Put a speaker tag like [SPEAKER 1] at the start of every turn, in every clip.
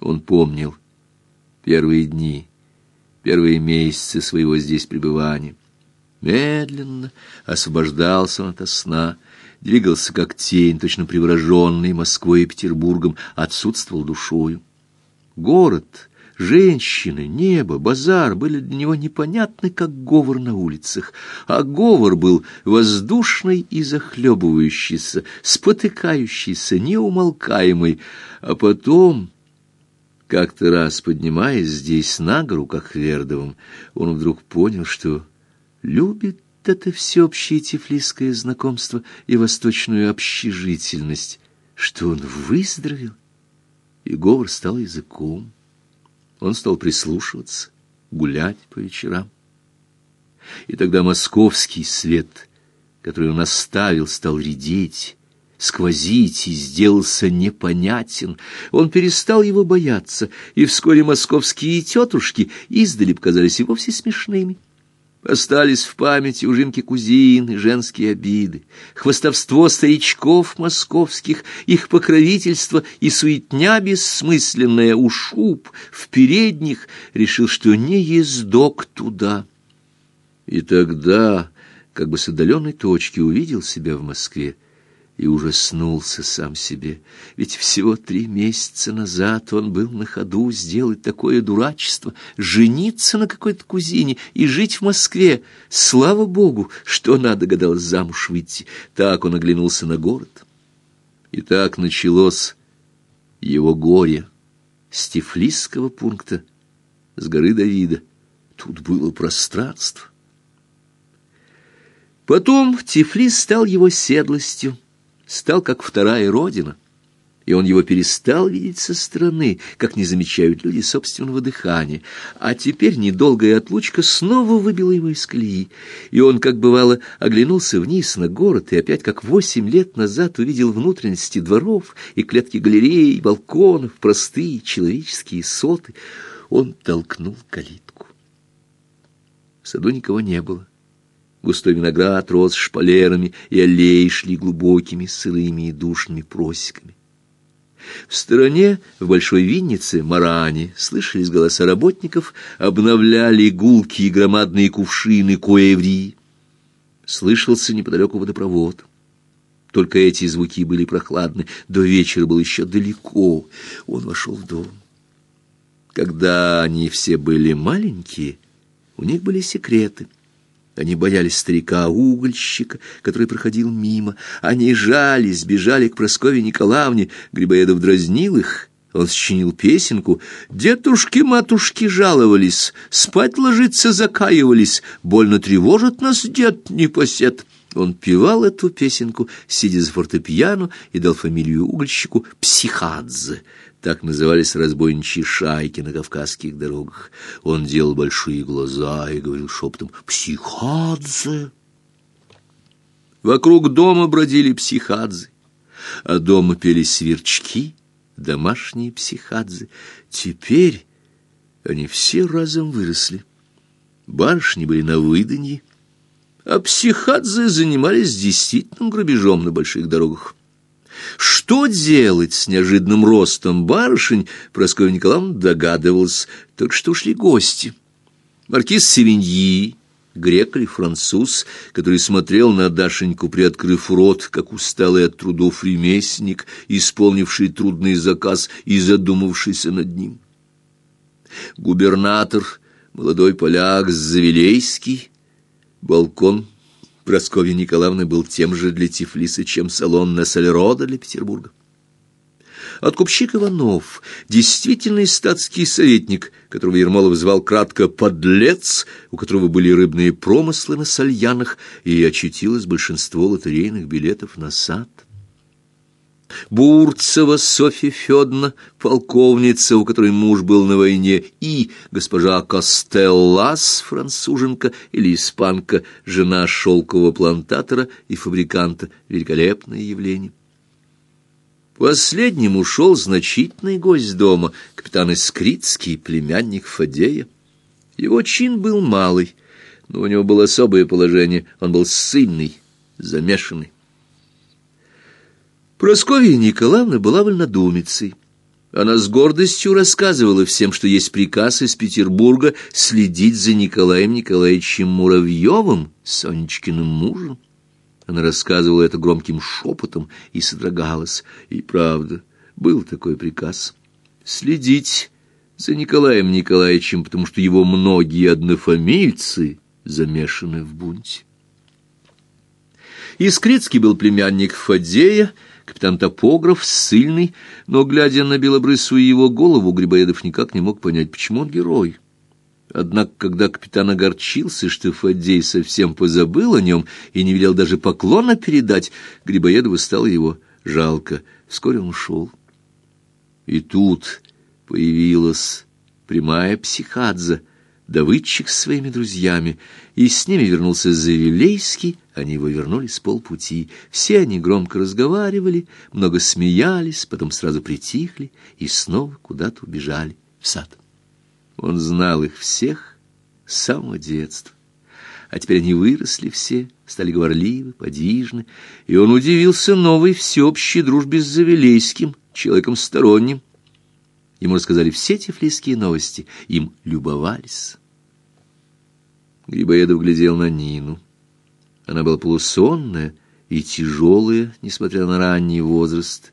[SPEAKER 1] Он помнил первые дни, первые месяцы своего здесь пребывания. Медленно освобождался он от сна, двигался как тень, точно привороженный Москвой и Петербургом, отсутствовал душою. Город Женщины, небо, базар были для него непонятны, как говор на улицах, а говор был воздушный и захлебывающийся, спотыкающийся, неумолкаемый, а потом... Как-то раз, поднимаясь здесь на гору, как Вердовым, он вдруг понял, что любит это всеобщее тифлисское знакомство и восточную общежительность, что он выздоровел, и говор стал языком. Он стал прислушиваться, гулять по вечерам. И тогда московский свет, который он оставил, стал редеть, сквозить и сделался непонятен. Он перестал его бояться, и вскоре московские тетушки издали показались и вовсе смешными. Остались в памяти ужинки кузин и женские обиды, хвостовство старичков московских, их покровительство и суетня бессмысленная у шуб в передних, решил, что не ездок туда. И тогда, как бы с отдаленной точки, увидел себя в Москве, и ужаснулся сам себе. Ведь всего три месяца назад он был на ходу сделать такое дурачество, жениться на какой-то кузине и жить в Москве. Слава богу, что она догадалась замуж выйти. Так он оглянулся на город. И так началось его горе с Тифлисского пункта, с горы Давида. Тут было пространство. Потом Тифлис стал его седлостью стал как вторая родина, и он его перестал видеть со стороны, как не замечают люди собственного дыхания. А теперь недолгая отлучка снова выбила его из колеи, и он, как бывало, оглянулся вниз на город и опять, как восемь лет назад, увидел внутренности дворов и клетки галерей, балконов, простые человеческие соты. Он толкнул калитку. В саду никого не было. Густой виноград рос шпалерами, и аллеи шли глубокими, сырыми и душными просеками. В стороне, в большой виннице, Маране, слышались голоса работников, обновляли гулки и громадные кувшины коеври. Слышался неподалеку водопровод. Только эти звуки были прохладны, до вечера было еще далеко. Он вошел в дом. Когда они все были маленькие, у них были секреты — они боялись старика-угольщика, который проходил мимо. Они жались, бежали к Прасковье Николаевне. Грибоедов дразнил их. Он сочинил песенку. Дедушки-матушки жаловались, спать ложиться закаивались. Больно тревожит нас дед непосед. Он певал эту песенку, сидя за фортепиано, и дал фамилию угольщику Психадзе. Так назывались разбойничьи шайки на кавказских дорогах. Он делал большие глаза и говорил шепотом «Психадзе!». Вокруг дома бродили психадзы, а дома пели сверчки, домашние психадзы. Теперь они все разом выросли. Барышни были на выданье, а психадзы занимались действительным грабежом на больших дорогах. Что делать с неожиданным ростом барышень, Прасковья Николаевна догадывалась, только что ушли гости. Маркиз Севиньи, грек или француз, который смотрел на Дашеньку, приоткрыв рот, как усталый от трудов ремесленник, исполнивший трудный заказ и задумавшийся над ним. Губернатор, молодой поляк Завелейский, балкон Прасковья Николаевна был тем же для Тифлиса, чем салон на для Петербурга. Откупщик Иванов, действительный статский советник, которого Ермолов звал кратко «подлец», у которого были рыбные промыслы на сальянах, и очутилось большинство лотерейных билетов на сад. Бурцева Софья Федоровна, полковница, у которой муж был на войне, и госпожа Костеллас, француженка или испанка, жена шелкового плантатора и фабриканта, великолепное явление. Последним ушел значительный гость дома, капитан Искрицкий, племянник Фадея. Его чин был малый, но у него было особое положение, он был сильный, замешанный. Просковья Николаевна была вольнодумицей. Она с гордостью рассказывала всем, что есть приказ из Петербурга следить за Николаем Николаевичем Муравьевым, Сонечкиным мужем. Она рассказывала это громким шепотом и содрогалась. И правда, был такой приказ. Следить за Николаем Николаевичем, потому что его многие однофамильцы замешаны в бунте. Искрицкий был племянник Фадея, капитан-топограф, ссыльный, но, глядя на белобрысую его голову, Грибоедов никак не мог понять, почему он герой. Однако, когда капитан огорчился, что Фаддей совсем позабыл о нем и не велел даже поклона передать, Грибоедову стало его жалко. Вскоре он ушел. И тут появилась прямая психадза, давыдчик с своими друзьями, и с ними вернулся Завилейский, они его вернули с полпути. Все они громко разговаривали, много смеялись, потом сразу притихли и снова куда-то убежали в сад. Он знал их всех с самого детства. А теперь они выросли все, стали говорливы, подвижны, и он удивился новой всеобщей дружбе с Завилейским, человеком сторонним. Ему рассказали все тифлисские новости, им любовались. Грибоедов глядел на Нину. Она была полусонная и тяжелая, несмотря на ранний возраст.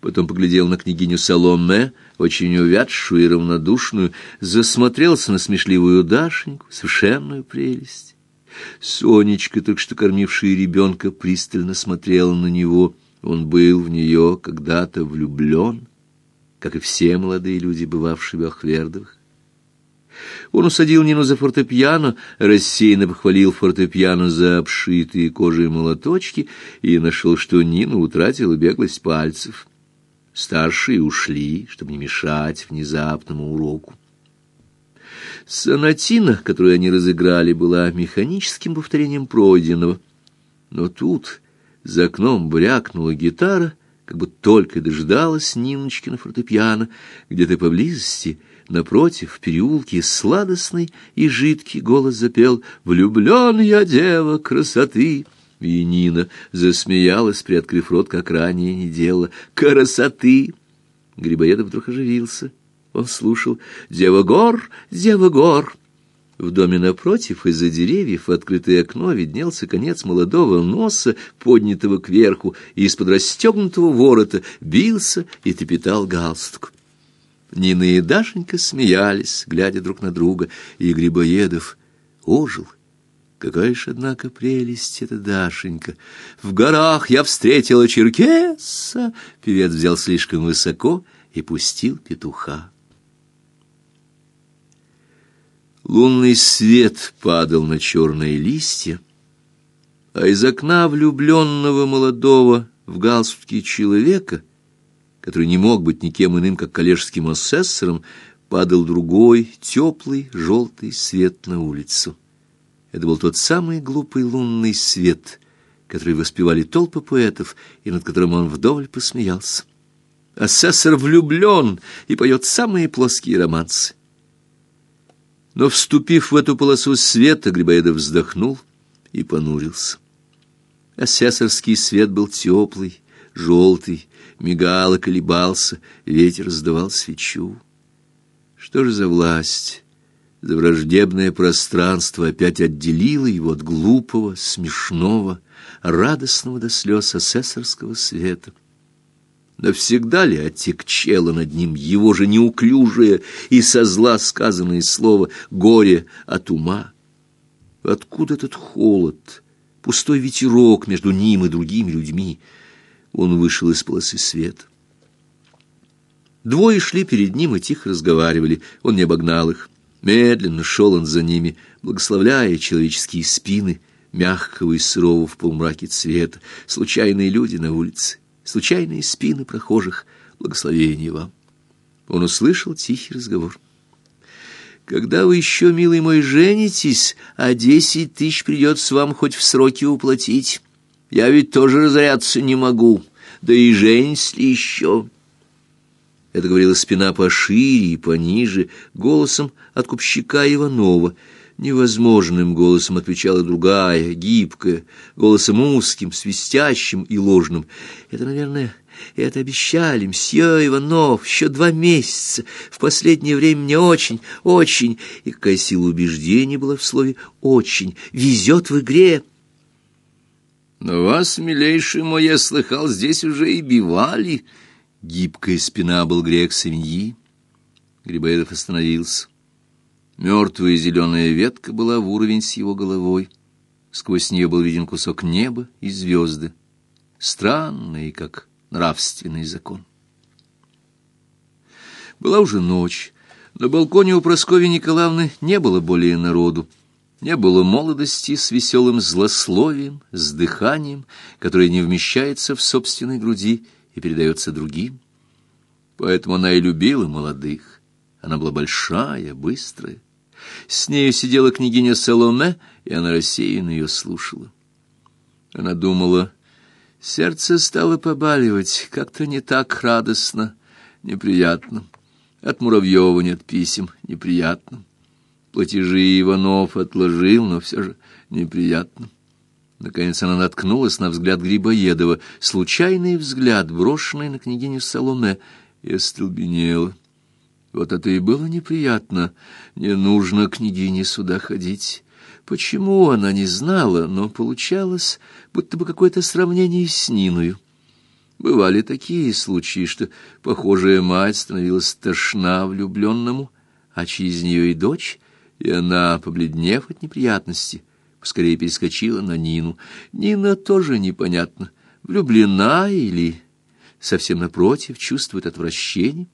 [SPEAKER 1] Потом поглядел на княгиню Соломе, очень увядшую и равнодушную, засмотрелся на смешливую Дашеньку, совершенную прелесть. Сонечка, только что кормившая ребенка, пристально смотрела на него. Он был в нее когда-то влюблен, как и все молодые люди, бывавшие в Ахвердовых. Он усадил Нину за фортепиано, рассеянно похвалил фортепиано за обшитые кожей молоточки и нашел, что Нина утратила беглость пальцев. Старшие ушли, чтобы не мешать внезапному уроку. Сонатина, которую они разыграли, была механическим повторением пройденного. Но тут за окном брякнула гитара, как бы только дождалась Ниночки на фортепиано, где-то поблизости — Напротив, в переулке сладостный и жидкий голос запел «Влюблен я, дева, красоты!» И Нина засмеялась, приоткрыв рот, как ранее не делала. «Красоты!» Грибоедов вдруг оживился. Он слушал «Дева гор, дева гор!» В доме напротив, из-за деревьев, в открытое окно виднелся конец молодого носа, поднятого кверху, и из-под расстегнутого ворота бился и трепетал галстук. Нина и Дашенька смеялись, глядя друг на друга, и Грибоедов ожил. Какая ж, однако, прелесть эта Дашенька! В горах я встретила черкеса! Певец взял слишком высоко и пустил петуха. Лунный свет падал на черные листья, а из окна влюбленного молодого в галстуке человека — который не мог быть никем иным, как коллежским асессором, падал другой, теплый, желтый свет на улицу. Это был тот самый глупый лунный свет, который воспевали толпы поэтов, и над которым он вдоволь посмеялся. Асессор влюблен и поет самые плоские романсы. Но, вступив в эту полосу света, Грибоедов вздохнул и понурился. Асессорский свет был теплый, желтый, мигал и колебался, ветер сдавал свечу. Что же за власть? За враждебное пространство опять отделило его от глупого, смешного, радостного до слез асессорского света. Навсегда ли отекчело над ним его же неуклюжее и со зла сказанное слово «горе от ума»? Откуда этот холод, пустой ветерок между ним и другими людьми — он вышел из полосы света. Двое шли перед ним и тихо разговаривали. Он не обогнал их. Медленно шел он за ними, благословляя человеческие спины, мягкого и сырого в полумраке цвета, случайные люди на улице, случайные спины прохожих. Благословение вам. Он услышал тихий разговор. Когда вы еще, милый мой, женитесь, а десять тысяч придется вам хоть в сроки уплатить. Я ведь тоже разоряться не могу, да и женись ли еще. Это говорила спина пошире и пониже, голосом откупщика Иванова. Невозможным голосом отвечала другая, гибкая, голосом узким, свистящим и ложным. Это, наверное, это обещали мсье Иванов еще два месяца. В последнее время мне очень, очень, и какая сила убеждения была в слове «очень», везет в игре. Но вас, милейший мой, я слыхал, здесь уже и бивали. Гибкая спина был грек свиньи. Грибоедов остановился. Мертвая зеленая ветка была в уровень с его головой. Сквозь нее был виден кусок неба и звезды. Странный, как нравственный закон. Была уже ночь. На балконе у Прасковьи Николаевны не было более народу. Не было молодости с веселым злословием, с дыханием, которое не вмещается в собственной груди и передается другим. Поэтому она и любила молодых. Она была большая, быстрая. С нею сидела княгиня Саломе, и она рассеянно ее слушала. Она думала, сердце стало побаливать, как-то не так радостно, неприятно. От Муравьева нет писем, неприятно. Платежи Иванов отложил, но все же неприятно. Наконец она наткнулась на взгляд Грибоедова, случайный взгляд, брошенный на княгиню Саломе, и остолбенела. Вот это и было неприятно. Не нужно княгине сюда ходить. Почему она не знала, но получалось, будто бы какое-то сравнение с Ниною. Бывали такие случаи, что похожая мать становилась тошна влюбленному, а через нее и дочь, и она, побледнев от неприятности, поскорее перескочила на Нину. Нина тоже непонятно, влюблена или совсем напротив чувствует отвращение.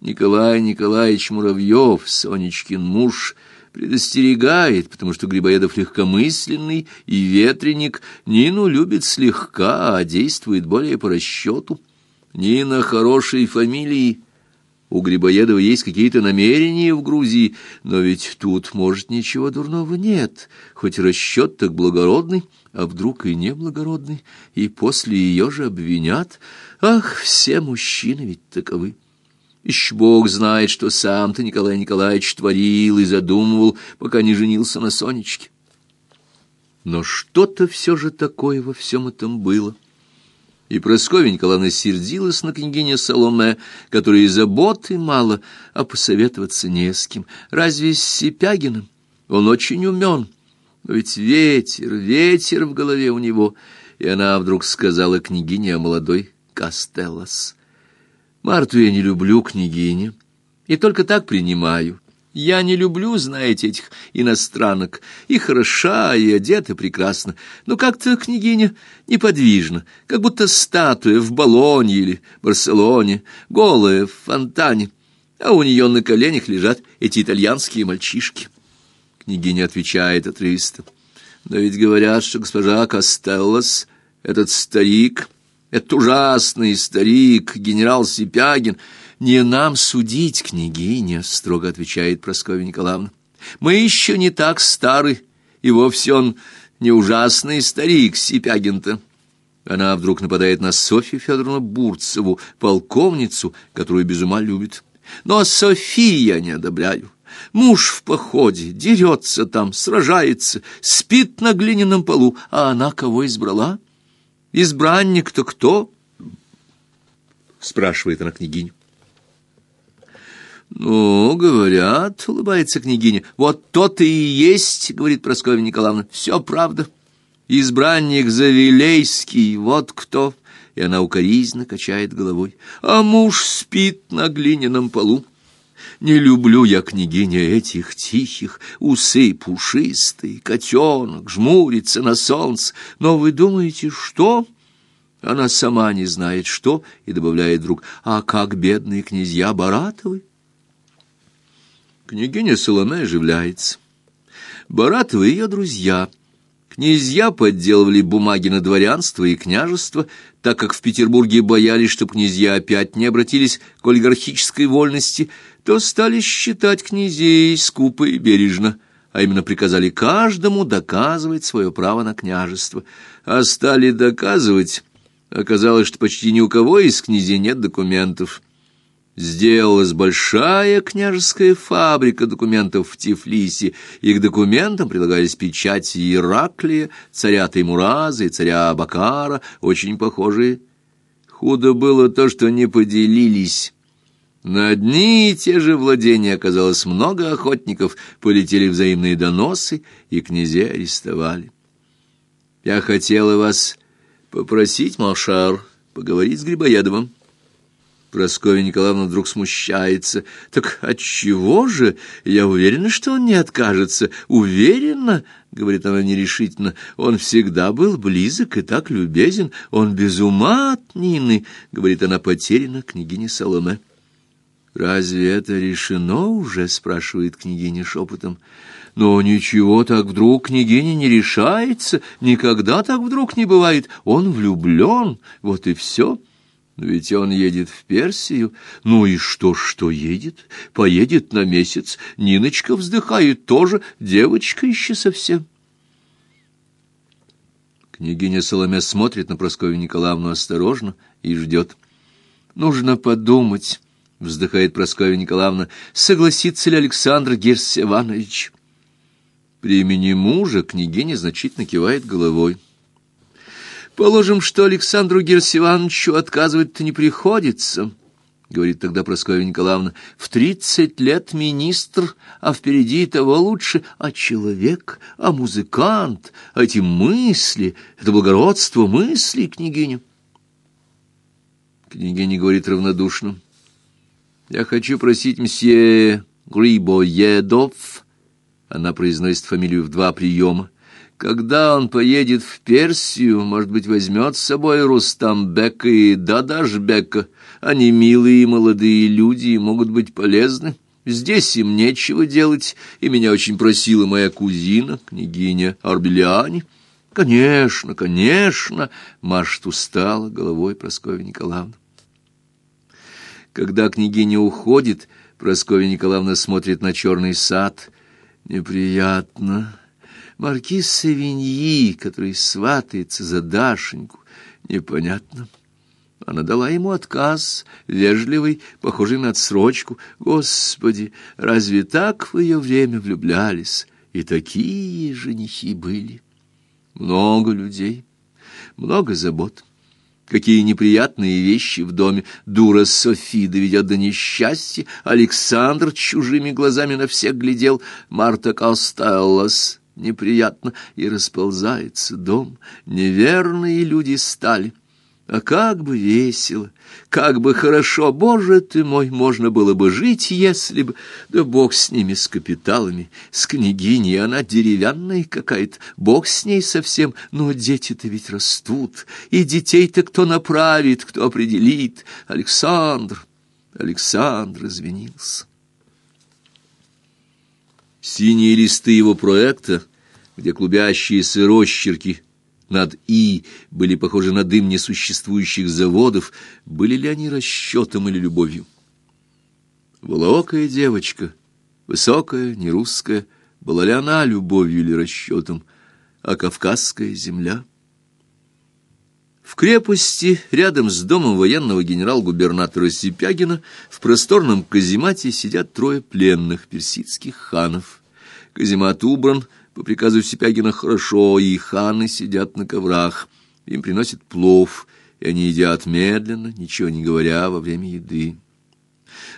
[SPEAKER 1] Николай Николаевич Муравьев, Сонечкин муж, предостерегает, потому что Грибоедов легкомысленный и ветреник, Нину любит слегка, а действует более по расчету. Нина хорошей фамилии, у Грибоедова есть какие-то намерения в Грузии, но ведь тут, может, ничего дурного нет, хоть расчет так благородный, а вдруг и неблагородный, и после ее же обвинят. Ах, все мужчины ведь таковы. Еще Бог знает, что сам-то Николай Николаевич творил и задумывал, пока не женился на Сонечке. Но что-то все же такое во всем этом было. И Прасковья Николаевна сердилась на княгиня Соломе, которой заботы мало, а посоветоваться не с кем. Разве с Сипягиным? Он очень умен. Но ведь ветер, ветер в голове у него. И она вдруг сказала княгине о молодой Кастеллас. Марту я не люблю, княгиня, и только так принимаю. Я не люблю, знаете, этих иностранок. И хороша, и одета прекрасно. Но как-то княгиня неподвижна, как будто статуя в Болонье или Барселоне, голая в фонтане. А у нее на коленях лежат эти итальянские мальчишки. Княгиня отвечает отрывисто. Но ведь говорят, что госпожа Костеллос, этот старик, этот ужасный старик, генерал Сипягин, не нам судить, княгиня, строго отвечает Прасковья Николаевна. Мы еще не так стары, и вовсе он не ужасный старик Сипягин-то. Она вдруг нападает на Софью Федоровну Бурцеву, полковницу, которую без ума любит. Но Софии я не одобряю. Муж в походе, дерется там, сражается, спит на глиняном полу, а она кого избрала? Избранник-то кто? Спрашивает она княгиню. «Ну, говорят, — улыбается княгиня, — вот то-то и есть, — говорит Прасковья Николаевна, — все правда. Избранник Завилейский, вот кто!» И она укоризненно качает головой. «А муж спит на глиняном полу. Не люблю я, княгиня, этих тихих, усы пушистые, котенок, жмурится на солнце. Но вы думаете, что...» Она сама не знает, что, и добавляет вдруг, «А как бедные князья Баратовы?» Княгиня Соломе оживляется. Баратовы ее друзья. Князья подделывали бумаги на дворянство и княжество, так как в Петербурге боялись, что князья опять не обратились к олигархической вольности, то стали считать князей скупо и бережно, а именно приказали каждому доказывать свое право на княжество. А стали доказывать, оказалось, что почти ни у кого из князей нет документов. Сделалась большая княжеская фабрика документов в Тифлисе, и к документам прилагались печати Ираклия, царя Таймураза и царя Абакара, очень похожие. Худо было то, что не поделились. На одни и те же владения оказалось много охотников, полетели взаимные доносы, и князей арестовали. Я хотела вас попросить, Малшар, поговорить с Грибоедовым. Прасковья Николаевна вдруг смущается. «Так отчего же? Я уверена, что он не откажется. Уверена?» — говорит она нерешительно. «Он всегда был близок и так любезен. Он без ума от Нины», — говорит она потерянно княгине Соломе. «Разве это решено уже?» — спрашивает княгиня шепотом. «Но ничего так вдруг княгиня не решается. Никогда так вдруг не бывает. Он влюблен. Вот и все». Но ведь он едет в Персию. Ну и что, что едет? Поедет на месяц. Ниночка вздыхает тоже. Девочка еще совсем. Княгиня Соломя смотрит на Прасковью Николаевну осторожно и ждет. «Нужно подумать», — вздыхает Прасковья Николаевна, — «согласится ли Александр Герс Иванович?» При имени мужа княгиня значительно кивает головой. Положим, что Александру Герсивановичу отказывать-то не приходится, — говорит тогда Прасковья Николаевна. В тридцать лет министр, а впереди того лучше, а человек, а музыкант, а эти мысли, это благородство мыслей, княгиня. Княгиня говорит равнодушно. Я хочу просить мсье Грибоедов, она произносит фамилию в два приема, когда он поедет в Персию, может быть, возьмет с собой Рустамбека и Дадашбека. Они милые и молодые люди и могут быть полезны. Здесь им нечего делать, и меня очень просила моя кузина, княгиня Арбеляне. Конечно, конечно, машет устала головой Прасковья Николаевна. Когда княгиня уходит, Прасковья Николаевна смотрит на черный сад. Неприятно. Маркиз Савиньи, который сватается за Дашеньку, непонятно. Она дала ему отказ, вежливый, похожий на отсрочку. Господи, разве так в ее время влюблялись? И такие женихи были. Много людей, много забот. Какие неприятные вещи в доме. Дура Софи доведет до несчастья. Александр чужими глазами на всех глядел. Марта Костеллас неприятно, и расползается дом. Неверные люди стали. А как бы весело, как бы хорошо, Боже ты мой, можно было бы жить, если бы... Да Бог с ними, с капиталами, с княгиней, она деревянная какая-то, Бог с ней совсем, но дети-то ведь растут, и детей-то кто направит, кто определит. Александр, Александр извинился. Синие листы его проекта, где клубящиеся росчерки над «и» были похожи на дым несуществующих заводов, были ли они расчетом или любовью? Волоокая девочка, высокая, не русская, была ли она любовью или расчетом, а кавказская земля? В крепости, рядом с домом военного генерал-губернатора Сипягина, в просторном каземате сидят трое пленных персидских ханов. Каземат убран, по приказу Сипягина хорошо, и ханы сидят на коврах. Им приносят плов, и они едят медленно, ничего не говоря во время еды.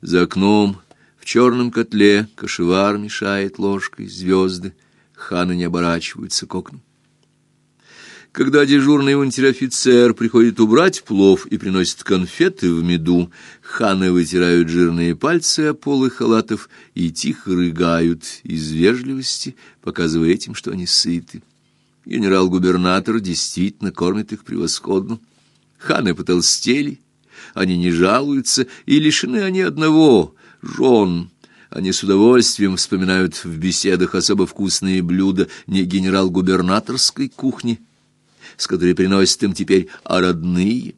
[SPEAKER 1] За окном в черном котле кашевар мешает ложкой звезды. Ханы не оборачиваются к окнам. Когда дежурный унтер-офицер приходит убрать плов и приносит конфеты в меду, ханы вытирают жирные пальцы о полы халатов и тихо рыгают из вежливости, показывая этим, что они сыты. Генерал-губернатор действительно кормит их превосходно. Ханы потолстели, они не жалуются, и лишены они одного — жен. Они с удовольствием вспоминают в беседах особо вкусные блюда не генерал-губернаторской кухни, с которой приносят им теперь, а родные.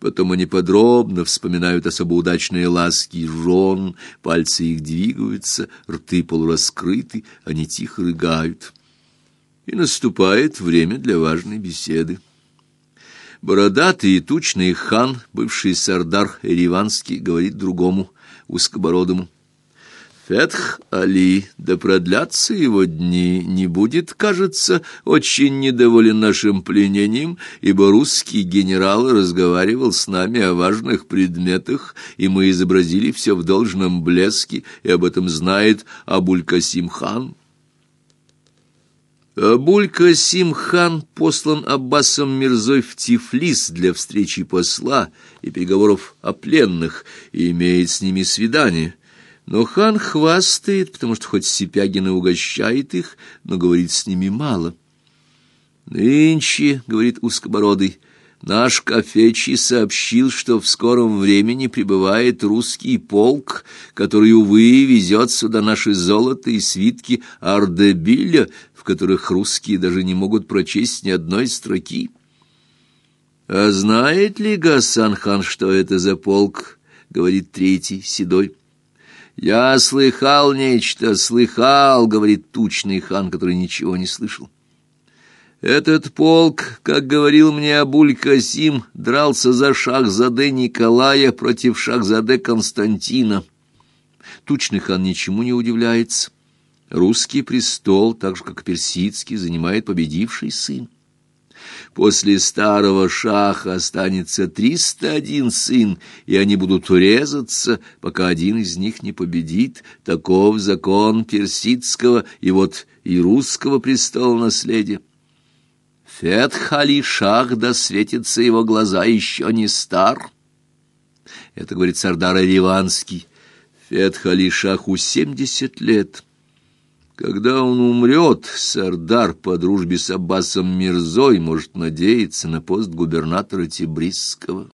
[SPEAKER 1] Потом они подробно вспоминают особо удачные ласки жен, пальцы их двигаются, рты полураскрыты, они тихо рыгают. И наступает время для важной беседы. Бородатый и тучный хан, бывший сардар Эриванский, говорит другому, узкобородому. Фетх Али, да продлятся его дни, не будет, кажется, очень недоволен нашим пленением, ибо русский генерал разговаривал с нами о важных предметах, и мы изобразили все в должном блеске, и об этом знает Абуль-Касим хан. Абуль-Касим хан послан Аббасом Мирзой в Тифлис для встречи посла и переговоров о пленных, и имеет с ними свидание. Но хан хвастает, потому что хоть Сипягин и угощает их, но говорит с ними мало. «Нынче, — говорит узкобородый, — наш кафечий сообщил, что в скором времени прибывает русский полк, который, увы, везет сюда наши золото и свитки Ардебиля, в которых русские даже не могут прочесть ни одной строки. «А знает ли Гасан-хан, что это за полк?» — говорит третий, седой. «Я слыхал нечто, слыхал», — говорит тучный хан, который ничего не слышал. Этот полк, как говорил мне Абуль-Касим, дрался за Шахзаде Николая против Шахзаде Константина. Тучный хан ничему не удивляется. Русский престол, так же как персидский, занимает победивший сын. После старого шаха останется триста один сын, и они будут урезаться, пока один из них не победит. Таков закон персидского и вот и русского престола наследия. Фетхали шах, да светится его глаза, еще не стар. Это говорит Сардар Риванский. Фетхали шаху семьдесят лет. Когда он умрет, Сардар по дружбе с Аббасом Мирзой может надеяться на пост губернатора Тибрисского.